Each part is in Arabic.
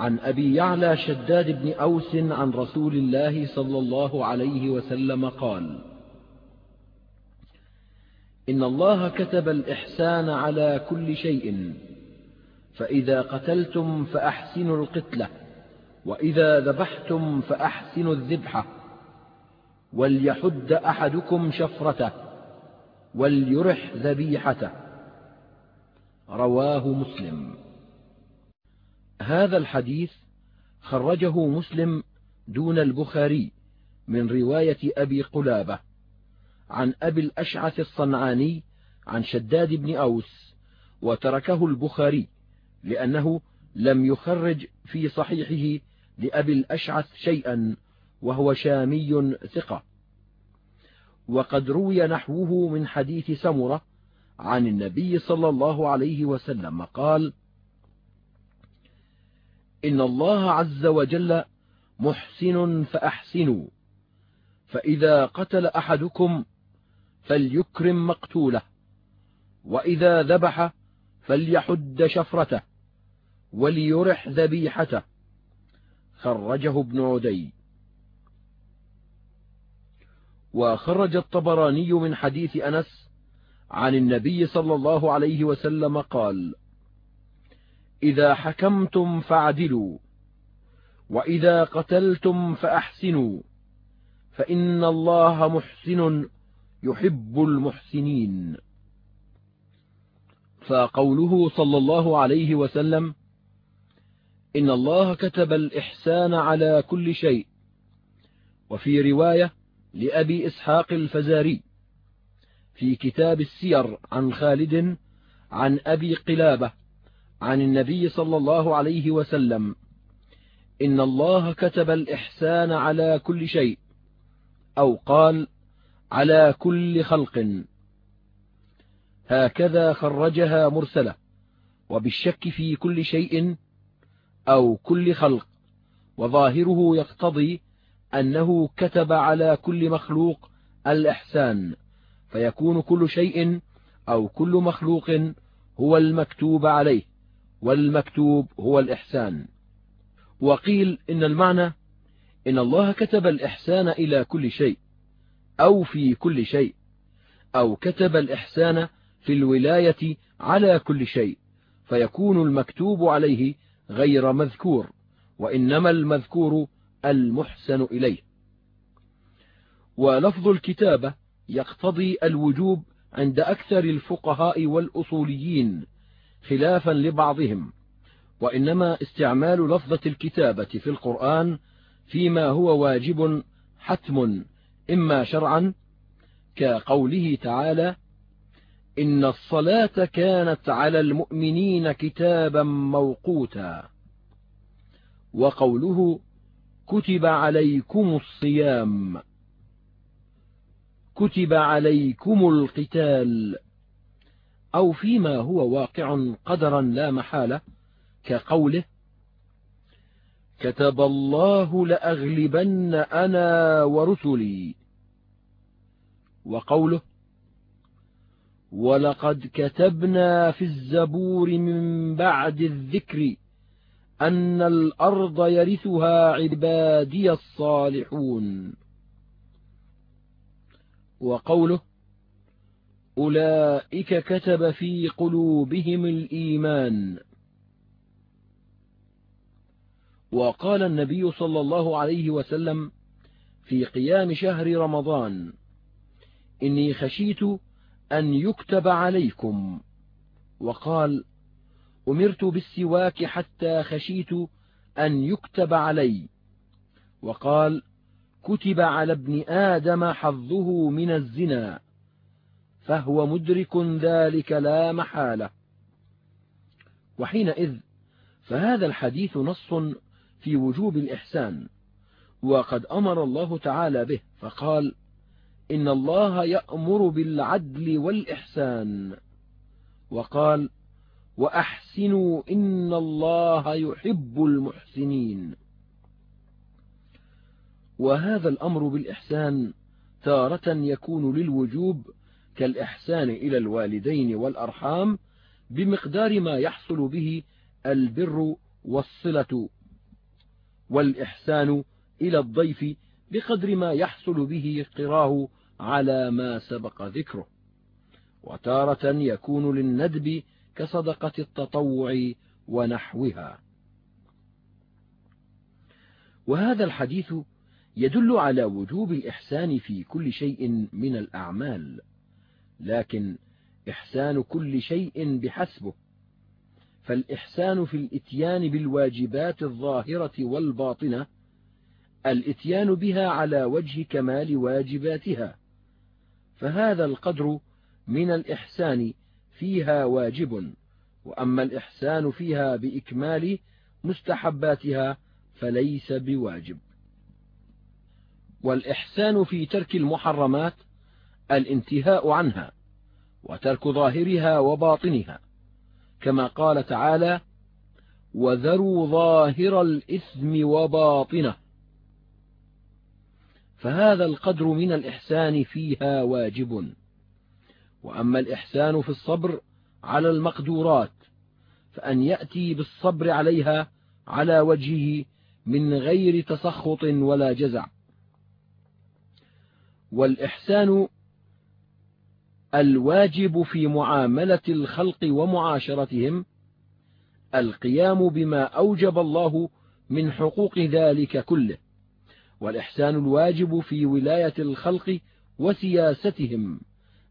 عن أبي يعلى شداد بن أوس عن رسول الله صلى الله عليه وسلم قال إن الله كتب الإحسان على كل شيء فإذا قتلتم فأحسنوا القتلة وإذا ذبحتم فأحسنوا الذبحة وليحد أحدكم شفرته وليرح ذبيحته. رواه مسلم. هذا الحديث خرجه مسلم دون البخاري من رواية أبي قلابة عن أبي الأشعث الصنعاني عن شداد بن أوس وتركه البخاري لأنه لم يخرج في صحيحه لأبي الأشعث شيئا وهو شامي ثقة. وقد روي نحوه من حديث سمرة عن النبي صلى الله عليه وسلم قال إن الله عز وجل محسن فأحسنوا. فإذا قتل أحدكم فليكرم مقتوله وإذا ذبح فليحد شفرته وليرح ذبيحته. خرجه ابن عدي. وخرج الطبراني من حديث أنس عن النبي صلى الله عليه وسلم قال إذا حكمتم فاعدلوا وإذا قتلتم فأحسنوا فإن الله محسن يحب المحسنين. فقوله صلى الله عليه وسلم إن الله كتب الإحسان على كل شيء. وفي رواية لأبي إسحاق الفزاري في كتاب السير عن خالد عن أبي قلابة عن النبي صلى الله عليه وسلم. إن الله كتب الإحسان على كل شيء أو قال على كل خلق. هكذا خرجها مرسلة وبالشك في كل شيء أو كل خلق. وظاهره يقتضي أنه كتب على كل مخلوق الإحسان فيكون كل شيء أو كل مخلوق هو المكتوب عليه. والمكتوب هو الإحسان. وقيل إن المعنى إن الله كتب الإحسان إلى كل شيء أو في كل شيء أو كتب الإحسان في الولاية على كل شيء فيكون المكتوب عليه غير مذكور وإنما المذكور المحسن إليه. ولفظ الكتابة يقتضي الوجوب عند أكثر الفقهاء والأصوليين خلافا لبعضهم وإنما استعمال لفظة الكتابة في القرآن فيما هو واجب حتم إما شرعا كقوله تعالى إن الصلاة كانت على المؤمنين كتابا موقوتا وقوله كتب عليكم الصيام كتب عليكم القتال. أو فيما هو واقع قدرا لا محالة كقوله كتب الله لأغلبن أنا ورسلي. وقوله ولقد كتبنا في الزبور من بعد الذكر أن الأرض يرثها عبادي الصالحون. وقوله أولئك كتب في قلوبهم الإيمان. وقال النبي صلى الله عليه وسلم في قيام شهر رمضان إني خشيت أن يكتب عليكم. وقال أمرت بالسواك حتى خشيت أن يكتب علي. وقال كتب على ابن آدم حظه من الزنا. فهو مدرك ذلك لا محالة. وحينئذ فهذا الحديث نص في وجوب الإحسان وقد أمر الله تعالى به فقال إن الله يأمر بالعدل والإحسان. وقال وأحسنوا إن الله يحب المحسنين. وهذا الأمر بالإحسان تارة يكون للوجوب كالإحسان إلى الوالدين والأرحام بمقدار ما يحصل به البر والصلة والإحسان إلى الضيف بقدر ما يحصل به قراه على ما سبق ذكره. وتارة يكون للندب كصدقة التطوع ونحوها. وهذا الحديث يدل على وجوب الإحسان في كل شيء من الأعمال. لكن إحسان كل شيء بحسبه. فالإحسان في الإتيان بالواجبات الظاهرة والباطنة الإتيان بها على وجه كمال واجباتها. فهذا القدر من الإحسان فيها واجب وأما الإحسان فيها بإكمال مستحباتها فليس بواجب. والإحسان في ترك المحرمات الانتهاء عنها وترك ظاهرها وباطنها كما قال تعالى وذروا ظاهر الإثم وباطنه. فهذا القدر من الإحسان فيها واجب. وأما الإحسان في الصبر على المقدورات فأن يأتي بالصبر عليها على وجهه من غير تسخط ولا جزع. والإحسان الواجب في معاملة الخلق ومعاشرتهم القيام بما أوجب الله من حقوق ذلك كله والإحسان الواجب في ولاية الخلق وسياستهم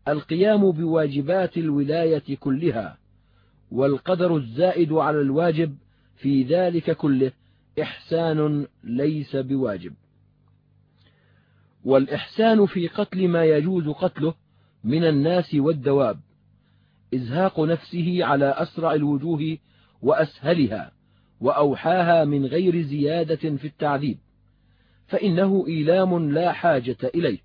القيام بواجبات الولاية كلها والقدر الزائد على الواجب في ذلك كله إحسان ليس بواجب. والإحسان في قتل ما يجوز قتله من الناس والدواب إزهاق نفسه على أسرع الوجوه وأسهلها وأوحاها من غير زيادة في التعذيب فإنه إيلام لا حاجة إليه.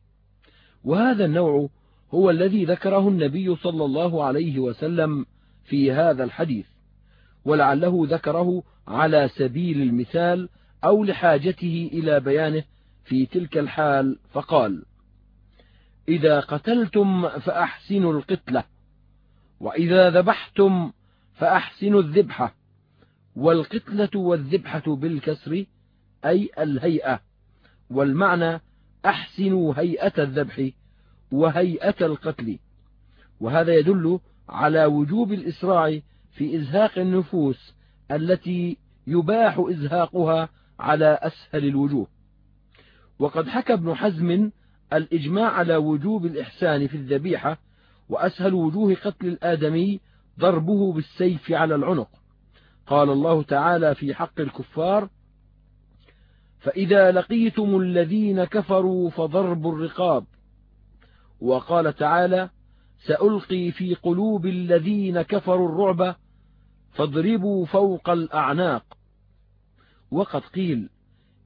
وهذا النوع هو الذي ذكره النبي صلى الله عليه وسلم في هذا الحديث ولعله ذكره على سبيل المثال أو لحاجته إلى بيانه في تلك الحال فقال إذا قتلتم فأحسنوا القتلة وإذا ذبحتم فأحسنوا الذبحة والقتلة والذبحة بالكسر أي الهيئة والمعنى أحسنوا هيئة الذبح وهيئة القتل. وهذا يدل على وجوب الإسراع في إزهاق النفوس التي يباح إزهاقها على أسهل الوجوه. وقد حكى ابن حزم الإجماع على وجوب الإحسان في الذبيحة وأسهل وجوه قتل الآدمي ضربه بالسيف على العنق. قال الله تعالى في حق الكفار فإذا لقيتم الذين كفروا فضرب الرقاب. وقال تعالى سألقي في قلوب الذين كفروا الرعب فاضربوا فوق الأعناق. وقد قيل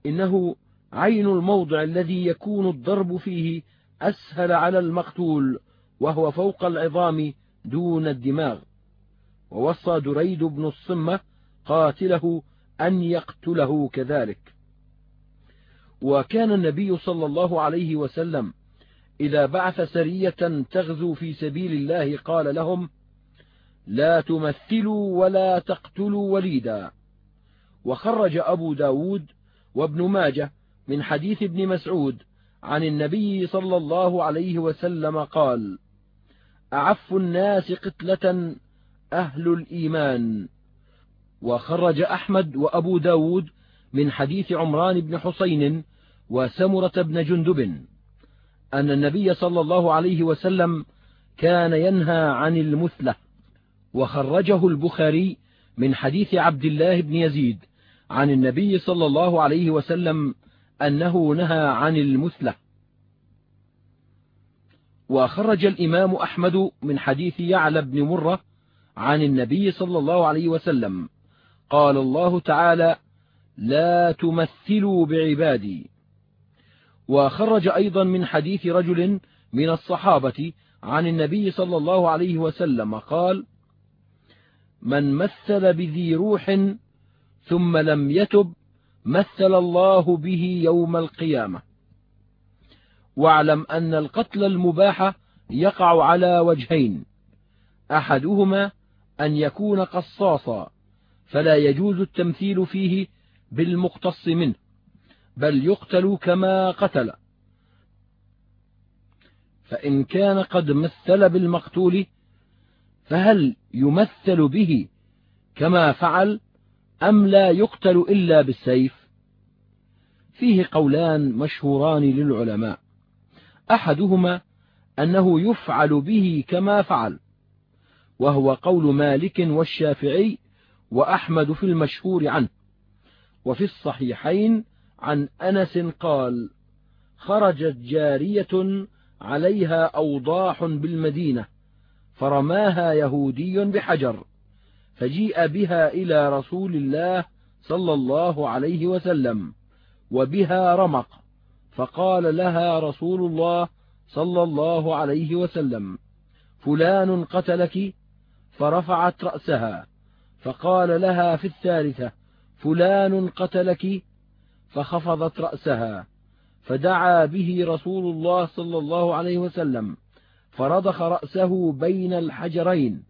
إنه عين الموضع الذي يكون الضرب فيه أسهل على المقتول وهو فوق العظام دون الدماغ. ووصى دريد بن الصمة قاتله أن يقتله كذلك. وكان النبي صلى الله عليه وسلم إذا بعث سرية تغزو في سبيل الله قال لهم لا تمثلوا ولا تقتلوا وليدا وخرج أبو ب داود وابن ماجه من حديث ابن مسعود عن النبي صلى الله عليه وسلم قال أعف الناس قتلة أهل الإيمان. وخرج أحمد وأبو ب داود من حديث عمران بن حسين وسمرة بن جندب أن النبي صلى الله عليه وسلم كان ينهى عن المثلة. وخرجه البخاري من حديث عبد الله بن يزيد عن النبي صلى الله عليه وسلم أنه نهى عن المثلة. وخرج الإمام أحمد من حديث يعلى بن مرة عن النبي صلى الله عليه وسلم. قال الله تعالى لا تمثلوا بعبادي. وخرج أيضا من حديث رجل من الصحابة عن النبي صلى الله عليه وسلم. قال من مثل بذي روح ثم لم يتب مثل الله به يوم القيامة. واعلم أن القتل المباح يقع على وجهين. أحدهما أن يكون قصاصا فلا يجوز التمثيل فيه بالمقتص منه بل يقتل كما قتل. فإن كان قد مثل بالمقتول فهل يمثل به كما فعل أم لا يقتل إلا بالسيف؟ فيه قولان مشهوران للعلماء. أحدهما أنه يفعل به كما فعل وهو قول مالك والشافعي وأحمد في المشهور عنه. وفي الصحيحين عن أنس قال خرجت جارية عليها أوضاح بالمدينة فرماها يهودي بحجر فجيء بها إلى رسول الله صلى الله عليه وسلم. وبها رمق. فقال لها رسول الله صلى الله عليه وسلم فلان قتلك؟ فرفعت رأسها. فقال لها في الثالثة فلان قتلك؟ فخفضت رأسها. فدعا به رسول الله صلى الله عليه وسلم فرضخ رأسه بين الحجرين.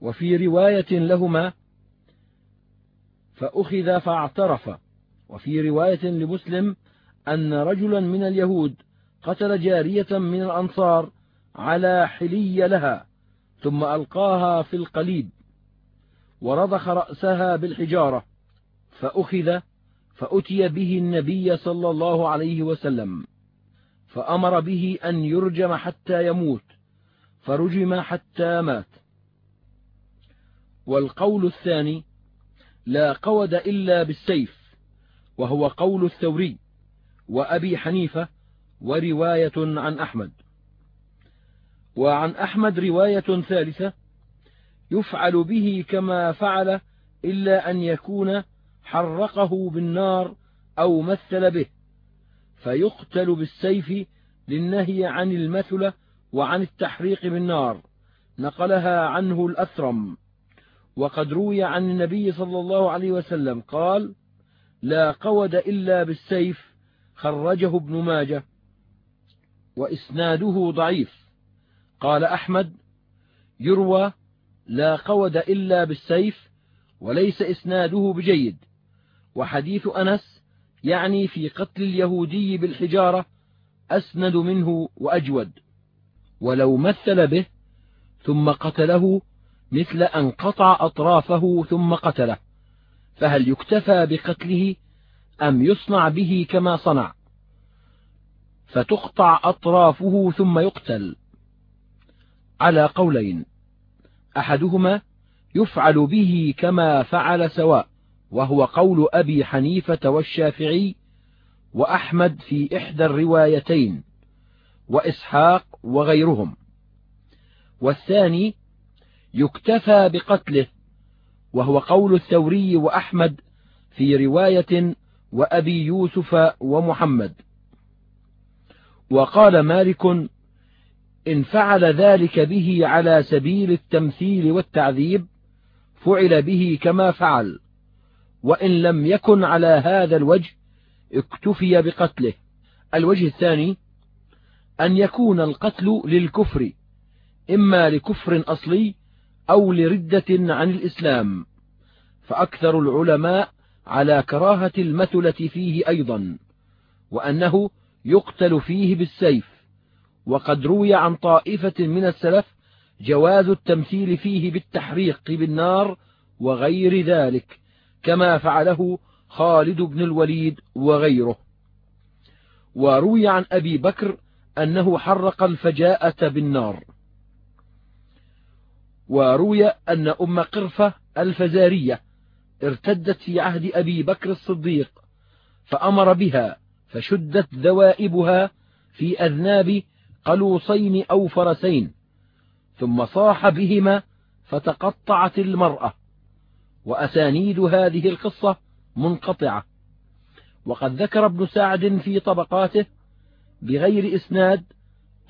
وفي رواية لهما فأخذ فاعترف. وفي رواية لمسلم أن رجلا من اليهود قتل جارية من الأنصار على حلي لها ثم ألقاها في القليب ورضخ رأسها بالحجارة فأخذ فأتي به النبي صلى الله عليه وسلم فأمر به أن يرجم حتى يموت فرجم حتى مات. والقول الثاني لا قود إلا بالسيف وهو قول الثوري وأبي حنيفة ورواية عن أحمد. وعن أحمد رواية ثالثة يفعل به كما فعل إلا أن يكون حرقه بالنار أو مثل به فيقتل بالسيف للنهي عن المثل وعن التحريق بالنار. نقلها عنه الأثرم. وقد روي عن النبي صلى الله عليه وسلم قال لا قود إلا بالسيف خرجه ابن ماجه وإسناده ضعيف. قال أحمد يروى لا قود إلا بالسيف وليس إسناده بجيد. وحديث أنس يعني في قتل اليهودي بالحجارة أسند منه وأجود. ولو مثل به ثم قتله مثل أن قطع أطرافه ثم قتله. فهل يكتفى بقتله أم يصنع به كما صنع؟ فتقطع أطرافه ثم يقتل. على قولين. أحدهما يفعل به كما فعل سواء وهو قول أبي حنيفة والشافعي وأحمد في إحدى الروايتين وإسحاق وغيرهم. والثاني يكتفى بقتله وهو قول الثوري وأحمد في رواية وأبي يوسف ومحمد. وقال مالك إن فعل ذلك به على سبيل التمثيل والتعذيب فعل به كما فعل وإن لم يكن على هذا الوجه اكتفي بقتله. الوجه الثاني أن يكون القتل للكفر إما لكفر أصلي أو لردة عن الإسلام فأكثر العلماء على كراهة المثلة فيه أيضا وأنه يقتل فيه بالسيف وقد روي عن طائفة من السلف جواز التمثيل فيه بالتحريق بالنار وغير ذلك كما فعله خالد بن الوليد وغيره. وروي عن أبي بكر أنه حرق الفجاءة بالنار. وروي أن أم قرفة الفزارية ارتدت في عهد أبي بكر الصديق فأمر بها فشدت ذوائبها في أذناب قلوصين أو فرسين ثم صاح بهما فتقطعت المرأة وأسانيد هذه القصة منقطعة. وقد ذكر ابن سعد في طبقاته بغير إسناد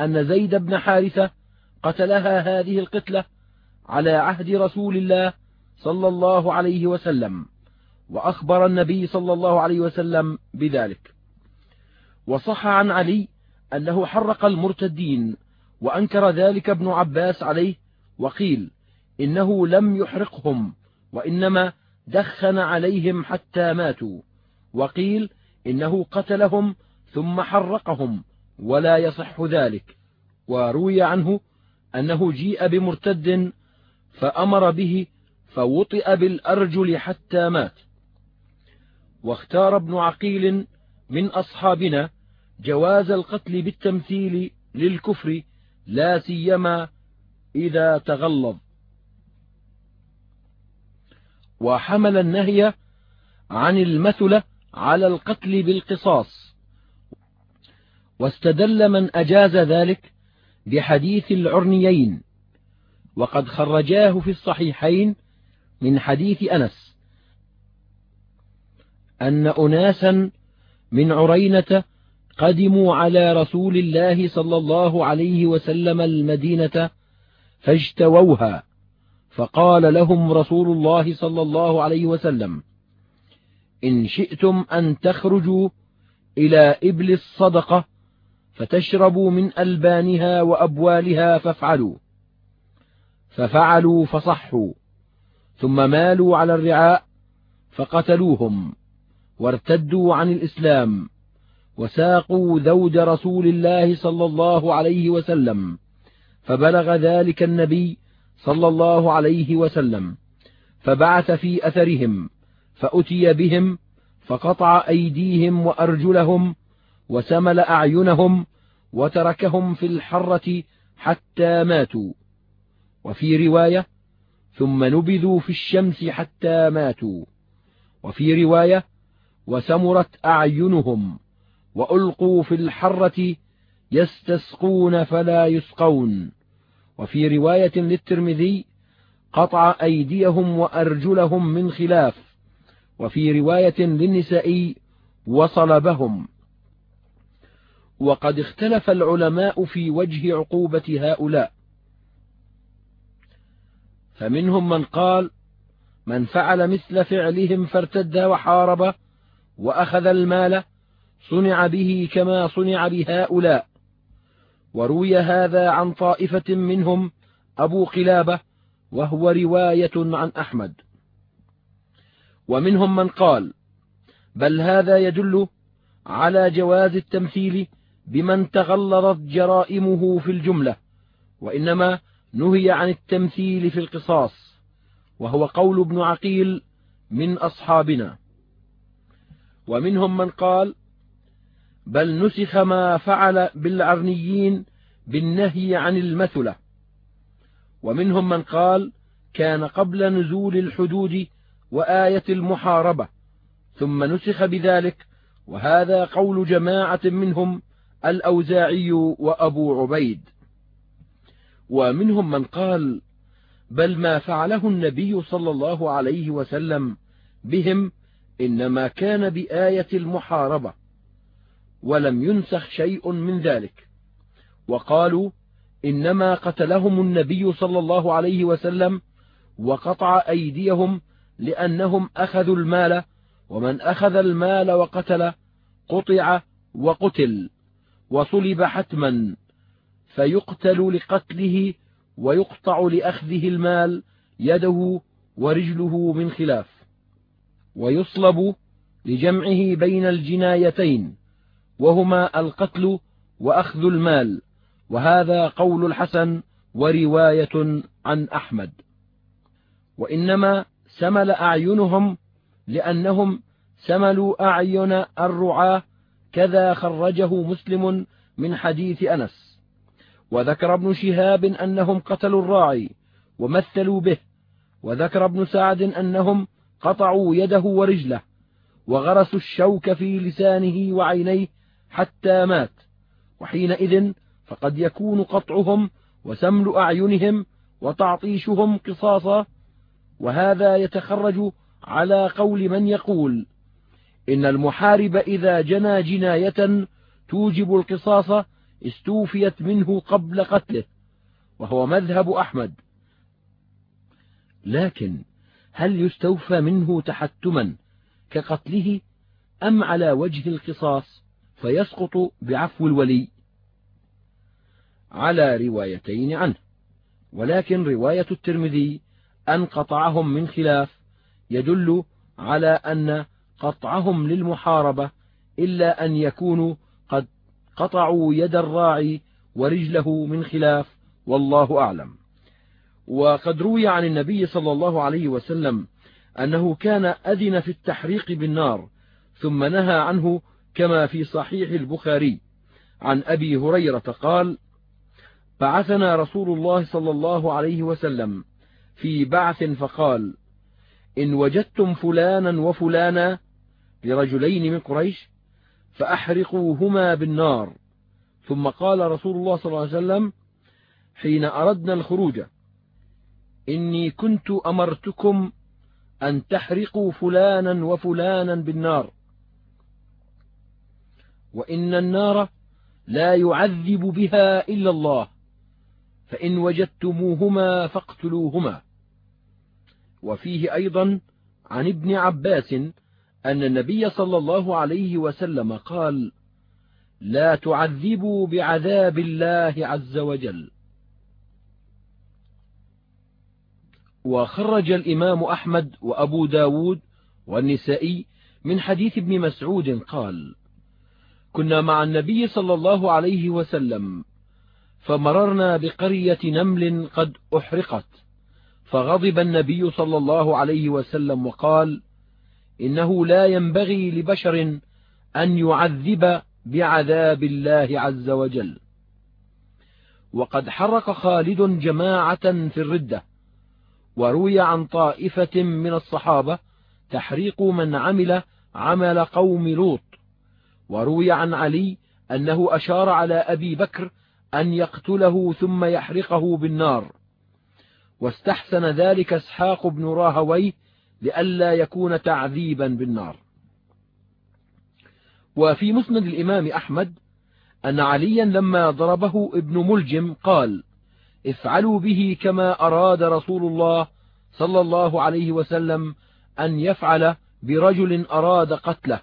أن زيد بن حارثة قتلها هذه القتلة على عهد رسول الله صلى الله عليه وسلم وأخبر النبي صلى الله عليه وسلم بذلك. وصح عن علي أنه حرق المرتدين وأنكر ذلك ابن عباس عليه وقيل إنه لم يحرقهم وإنما دخن عليهم حتى ماتوا وقيل إنه قتلهم ثم حرقهم ولا يصح ذلك. وروي عنه أنه جيء بمرتد فأمر به فوطئ بالأرجل حتى مات. واختار ابن عقيل من أصحابنا جواز القتل بالتمثيل للكفر لا سيما إذا تغلظ. وحمل النهي عن المثل على القتل بالقصاص. واستدل من أجاز ذلك بحديث العرنيين. وقد خرجاه في الصحيحين من حديث أنس أن أناسا من عرينة قدموا على رسول الله صلى الله عليه وسلم المدينة فاجتووها فقال لهم رسول الله صلى الله عليه وسلم إن شئتم أن تخرجوا إلى إبل الصدقة فتشربوا من ألبانها وأبوالها فافعلوا. ففعلوا فصحوا ثم مالوا على الرعاء فقتلوهم وارتدوا عن الإسلام وساقوا ذود رسول الله صلى الله عليه وسلم فبلغ ذلك النبي صلى الله عليه وسلم فبعث في أثرهم فأتي بهم فقطع أيديهم وأرجلهم وسمل أعينهم وتركهم في الحرة حتى ماتوا. وفي رواية ثم نبذوا في الشمس حتى ماتوا. وفي رواية وسمرت أعينهم وألقوا في الحرة يستسقون فلا يسقون. وفي رواية للترمذي قطع أيديهم وأرجلهم من خلاف. وفي رواية للنسائي وصلبهم وقد اختلف العلماء في وجه عقوبة هؤلاء. فمنهم من قال من فعل مثل فعلهم فارتد وحارب وأخذ المال صنع به كما صنع بهؤلاء. وروي هذا عن طائفة منهم أبو قلابة وهو رواية عن أحمد. ومنهم من قال بل هذا يدل على جواز التمثيل بمن تغلظت جرائمه في الجملة وإنما نهي عن التمثيل في القصاص وهو قول ابن عقيل من أصحابنا. ومنهم من قال بل نسخ ما فعل بالعرنيين بالنهي عن المثلة. ومنهم من قال كان قبل نزول الحدود وآية المحاربة ثم نسخ بذلك وهذا قول جماعة منهم الأوزاعي وأبو عبيد. ومنهم من قال بل ما فعله النبي صلى الله عليه وسلم بهم إنما كان بآية المحاربة ولم ينسخ شيء من ذلك. وقالوا إنما قتلهم النبي صلى الله عليه وسلم وقطع أيديهم لأنهم أخذوا المال ومن أخذ المال وقتل قطع وقتل وصلب حتما. فيقتل لقتله ويقطع لأخذه المال يده ورجله من خلاف. ويصلب لجمعه بين الجنايتين وهما القتل وأخذ المال. وهذا قول الحسن ورواية عن أحمد. وإنما سمل أعينهم لأنهم سملوا أعين الرعاة كذا خرجه مسلم من حديث أنس. وذكر ابن شهاب أنهم قتلوا الراعي ومثلوا به وذكر ابن سعد أنهم قطعوا يده ورجله وغرسوا الشوك في لسانه وعينيه حتى مات وحينئذ فقد يكون قطعهم وسمل أعينهم وتعطيشهم قصاصا وهذا يتخرج على قول من يقول إن المحارب إذا جنى جناية توجب القصاص استوفيت منه قبل قتله وهو مذهب أحمد. لكن هل يستوفى منه تحتما كقتله أم على وجه القصاص؟ فيسقط بعفو الولي. على روايتين عنه ولكن رواية الترمذي أن قطعهم من خلاف يدل على أن قطعهم للمحاربة إلا أن يكونوا قطعوا يد الراعي ورجله من خلاف والله أعلم. وقد روي عن النبي صلى الله عليه وسلم أنه كان أذن في التحريق بالنار ثم نهى عنه كما في صحيح البخاري. عن أبي هريرة قال بعثنا رسول الله صلى الله عليه وسلم في بعث فقال إن وجدتم فلانا وفلانا لرجلين من قريش فأحرقوهما بالنار. ثم قال رسول الله صلى الله عليه وسلم حين أردنا الخروج إني كنت أمرتكم أن تحرقوا فلانا وفلانا بالنار. وإن النار لا يعذب بها إلا الله فإن وجدتموهما فاقتلوهما. وفيه أيضا عن ابن عباس أن النبي صلى الله عليه وسلم قال لا تعذبوا بعذاب الله عز وجل. وخرج الإمام أحمد وأبو داود والنسائي من حديث ابن مسعود قال كنا مع النبي صلى الله عليه وسلم فمررنا بقرية نمل قد أحرقت فغضب النبي صلى الله عليه وسلم وقال إنه لا ينبغي لبشر أن يعذب بعذاب الله عز وجل. وقد حرق خالد جماعة في الردة وروي عن طائفة من الصحابة تحريق من عمل عمل قوم لوط وروي عن علي أنه أشار على أبي بكر أن يقتله ثم يحرقه بالنار واستحسن ذلك إسحاق بن راهويه لئلا يكون تعذيبا بالنار. وفي مسند الإمام أحمد أن عليا لما ضربه ابن ملجم قال افعلوا به كما أراد رسول الله صلى الله عليه وسلم أن يفعل برجل أراد قتله.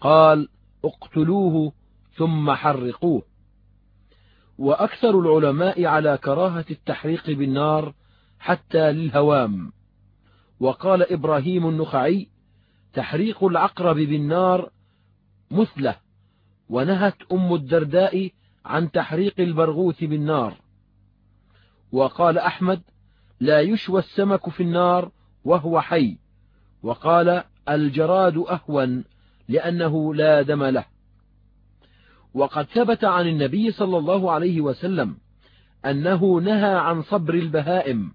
قال اقتلوه ثم حرقوه. وأكثر العلماء على كراهة التحريق بالنار حتى للهوام. وقال إبراهيم النخعي تحريق العقرب بالنار مثلة ونهت أم الدرداء عن تحريق البرغوث بالنار. وقال أحمد لا يشوى السمك في النار وهو حي. وقال الجراد أهون لأنه لا دم له. وقد ثبت عن النبي صلى الله عليه وسلم أنه نهى عن صبر البهائم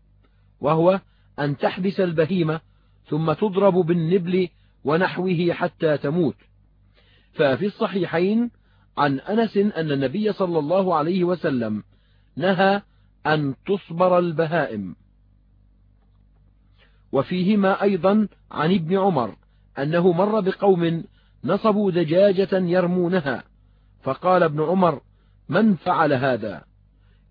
وهو أن تحبس البهيمة ثم تضرب بالنبل ونحوه حتى تموت. ففي الصحيحين عن أنس أن النبي صلى الله عليه وسلم نهى أن تصبر البهائم. وفيهما أيضا عن ابن عمر أنه مر بقوم نصبوا دجاجة يرمونها فقال ابن عمر من فعل هذا؟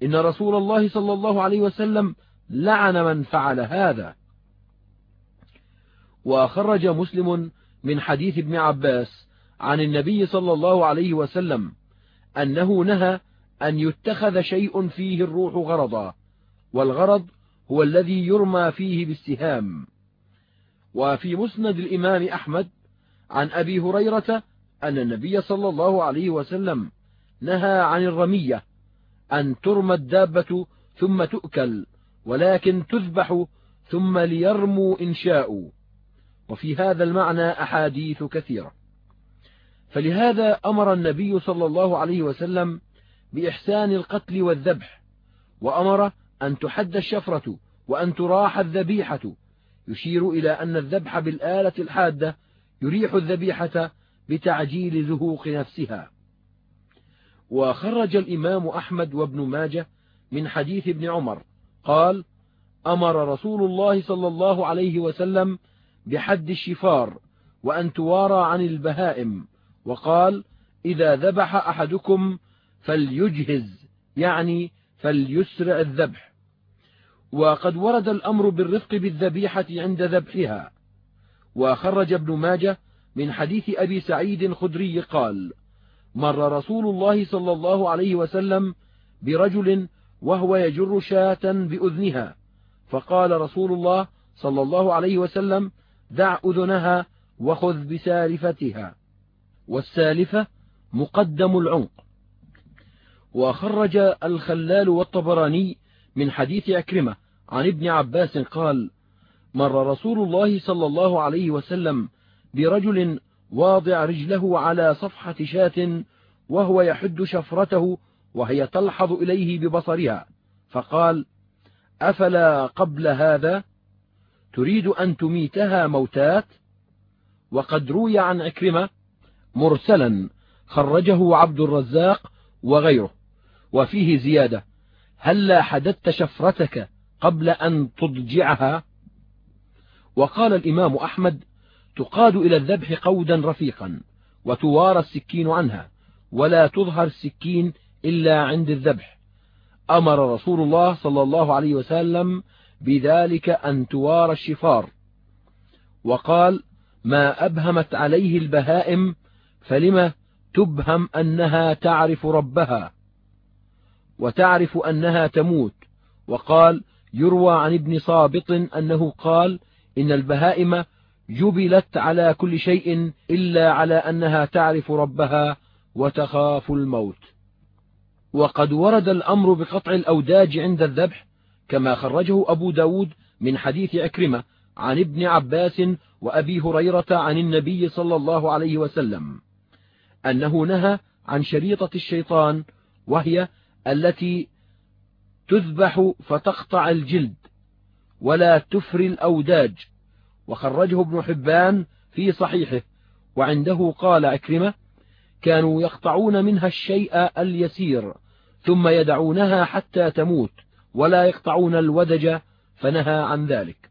إن رسول الله صلى الله عليه وسلم لعن من فعل هذا. وخرج مسلم من حديث ابن عباس عن النبي صلى الله عليه وسلم أنه نهى أن يتخذ شيء فيه الروح غرضا والغرض هو الذي يرمى فيه بالسهام. وفي مسند الإمام أحمد عن أبي هريرة أن النبي صلى الله عليه وسلم نهى عن الرمية أن ترمى الدابة ثم تؤكل. ولكن تذبح ثم ليرموا إن شاءوا وفي هذا المعنى أحاديث كثيرة. فلهذا أمر النبي صلى الله عليه وسلم بإحسان القتل والذبح وأمر أن تحد الشفرة وأن تراح الذبيحة. يشير إلى أن الذبح بالآلة الحادة يريح الذبيحة بتعجيل زهوق نفسها. وخرج الإمام أحمد وابن ماجه من حديث ابن عمر قال أمر رسول الله صلى الله عليه وسلم بحد الشفار وأن توارى عن البهائم وقال إذا ذبح أحدكم فليجهز يعني فليسرع الذبح. وقد ورد الأمر بالرفق بالذبيحة عند ذبحها. وخرج ابن ماجه من حديث أبي سعيد الخدري قال مر رسول الله صلى الله عليه وسلم برجل وهو يجر شاة بأذنها. فقال رسول الله صلى الله عليه وسلم دع أذنها وخذ بسالفتها. والسالفة مقدم العنق وخرج الخلال والطبراني من حديث أكرمة عن ابن عباس قال مر رسول الله صلى الله عليه وسلم برجل واضع رجله على صفحة شاة وهو يحد شفرته وهي تلحظ إليه ببصرها فقال أفلا قبل هذا؟ تريد أن تميتها موتات وقد روي عن عكرمة مرسلا خرجه عبد الرزاق وغيره وفيه زيادة هلا حددت شفرتك قبل أن تضجعها؟ وقال الإمام أحمد تقاد إلى الذبح قودا رفيقا وتوارى السكين عنها ولا تظهر السكين إلا عند الذبح. أمر رسول الله صلى الله عليه وسلم بذلك أن توارى الشفار. وقال ما أبهمت عليه البهائم فلم تبهم أنها تعرف ربها؟ وتعرف أنها تموت. وقال يروى عن ابن صابط أنه قال إن البهائم جبلت على كل شيء إلا على أنها تعرف ربها وتخاف الموت. وقد ورد الأمر بقطع الأوداج عند الذبح كما خرجه أبو ب داود من حديث عكرمة عن ابن عباس وأبي هريرة عن النبي صلى الله عليه وسلم أنه نهى عن شريطة الشيطان وهي التي تذبح فتقطع الجلد ولا تفري الأوداج وخرجه ابن حبان في صحيحه وعنده قال عكرمة كانوا يقطعون منها الشيء اليسير ثم يدعونها حتى تموت ولا يقطعون الودج فنهى عن ذلك.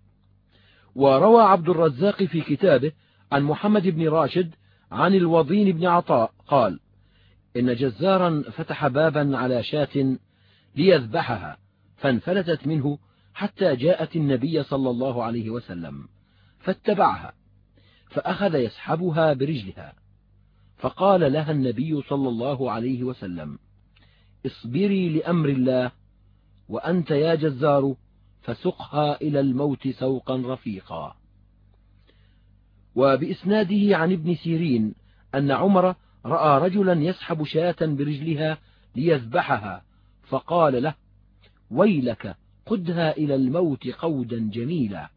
وروى عبد الرزاق في كتابه عن محمد بن راشد عن الوضين بن عطاء قال إن جزارا فتح بابا على شاة ليذبحها فانفلتت منه حتى جاءت النبي صلى الله عليه وسلم فاتبعها فأخذ يسحبها برجلها فقال لها النبي صلى الله عليه وسلم اصبري لأمر الله وأنت يا جزار فسقها إلى الموت سوقا رفيقا. وبإسناده عن ابن سيرين أن عمر رأى رجلا يسحب شاة برجلها ليذبحها فقال له ويلك قدها إلى الموت قودا جميلا.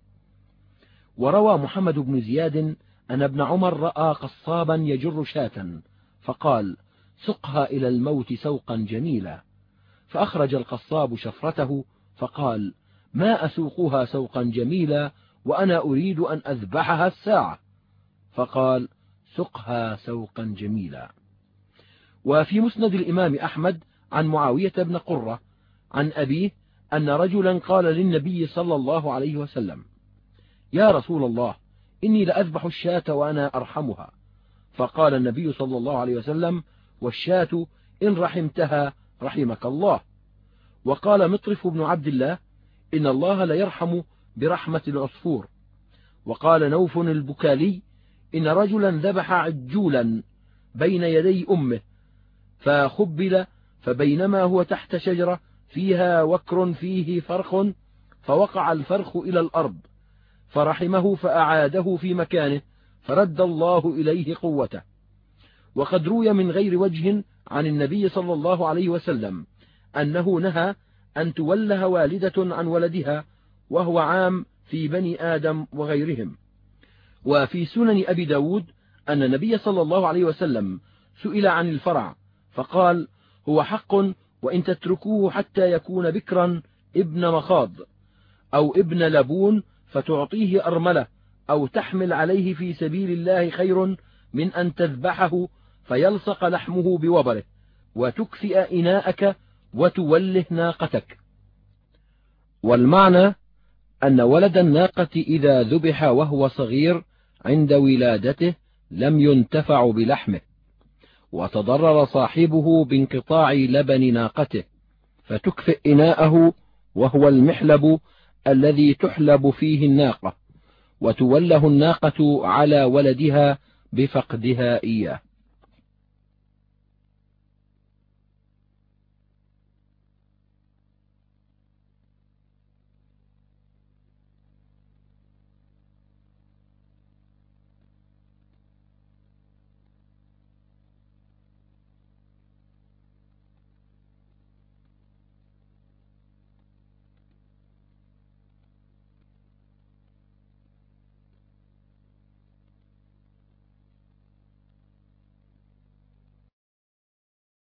وروى محمد بن زياد أن ابن عمر رأى قصابا يجر شاة فقال سقها إلى الموت سوقا جميلا. فأخرج القصاب شفرته فقال ما أسوقها سوقا جميلا وأنا أريد أن أذبحها الساعة. فقال سقها سوقا جميلا. وفي مسند الإمام أحمد عن معاوية بن قرة عن أبيه أن رجلا قال للنبي صلى الله عليه وسلم يا رسول الله إني لأذبح الشاة وأنا أرحمها. فقال النبي صلى الله عليه وسلم والشاة إن رحمتها رحمك الله. وقال مطرف بن عبد الله إن الله ليرحم برحمة العصفور. وقال نوف البكالي إن رجلا ذبح عجولا بين يدي أمه فخبل فبينما هو تحت شجرة فيها وكر فيه فرخ فوقع الفرخ إلى الأرض. فرحمه فأعاده في مكانه فرد الله إليه قوته. وقد روي من غير وجه عن النبي صلى الله عليه وسلم أنه نهى أن توله والدة عن ولدها وهو عام في بني آدم وغيرهم. وفي سنن أبي ب داود أن النبي صلى الله عليه وسلم سئل عن الفرع فقال هو حق وإن تتركوه حتى يكون بكرا ابن مخاض أو ابن لبون فتعطيه أرملة أو تحمل عليه في سبيل الله خير من أن تذبحه فيلصق لحمه بوبره وتكفئ إناءك وتوله ناقتك. والمعنى أن ولد الناقة إذا ذبح وهو صغير عند ولادته لم ينتفع بلحمه وتضرر صاحبه بانقطاع لبن ناقته فتكفئ إناءه وهو المحلب الذي تحلب فيه الناقة وتوله الناقة على ولدها بفقدها إياه.